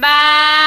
吧。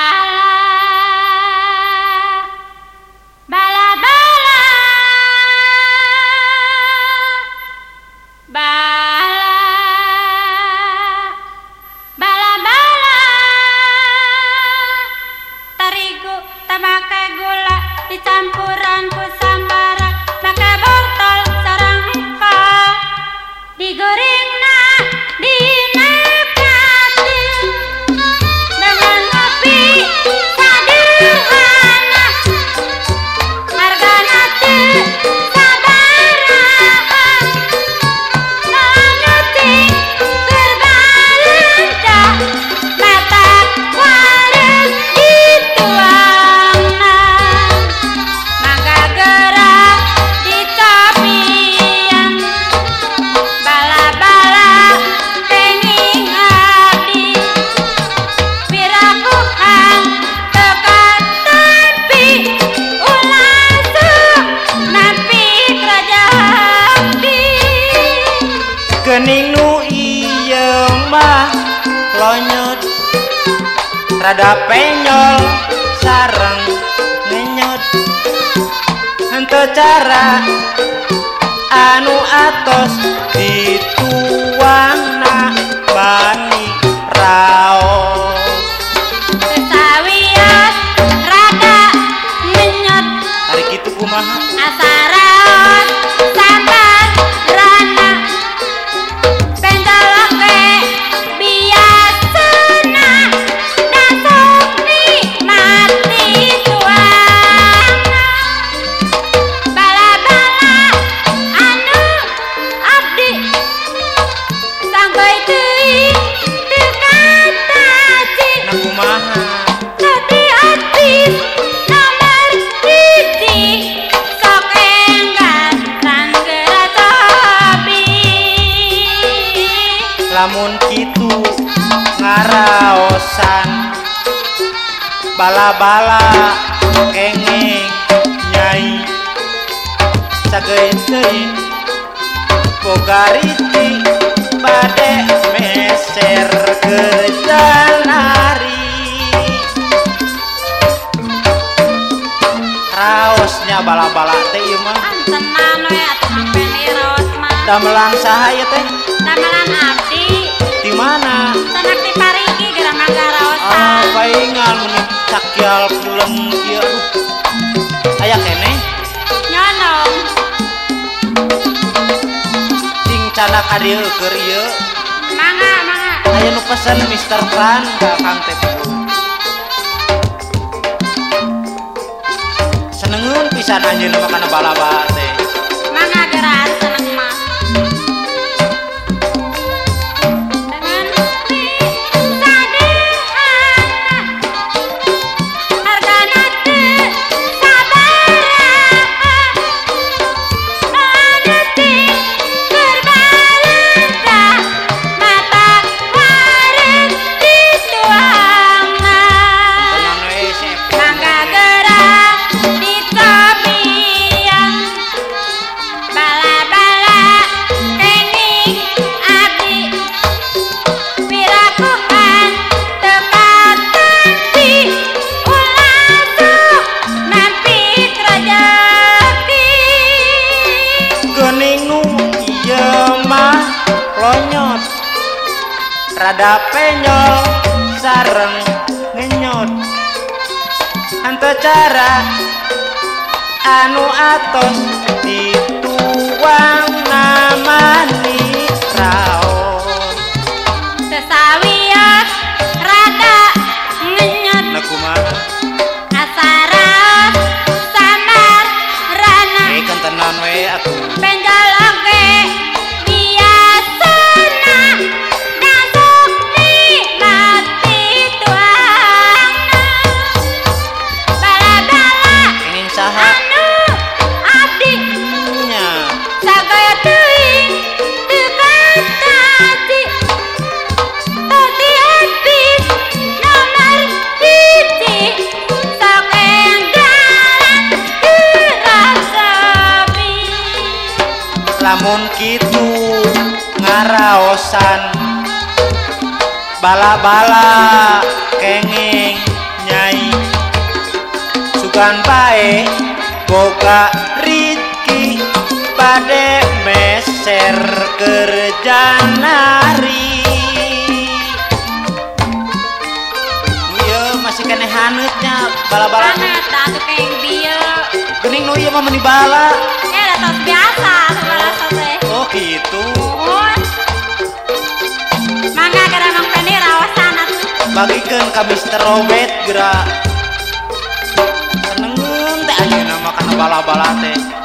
Rada penyol sareng ngenyot henteu cara anu atos dituang na bani lamun kitu ngaraosan bala-bala kenging nyai. Sageun teuing bogariti nya bala-bala teh ieu mah. Tenang we atuh sampe niros mah. Damelan saha ieu teh? Damelan abdi. Di mana? Sanak di parigi geura garaosan. Ah, paingan oh, mun cakyal pulen ieu. Aya keneh. Nyonong. Ting cana karieu keur ieu. Mangga, mangga. Aya nu pesen Mr. Tran ka Kang Teh. Pisan anjeun mah kana bala-bala rada penyol sareng ngenyot henteu cara anu atos dituang lamun kitu ngaraosan. Bala-bala kenging bukan baik boga Rizki pada meser kerja nari iya masih kene hanutnya bala-bala. Mana tak kayak dia. gening nu iya mah meni bala tos biasa sabaraha teh. Oh gitu. Oh. mangga gara mang peni rawasan atuh bagikeun ka Mister Robert geura. Seneng teh anjeunna mah kana bala-bala teh.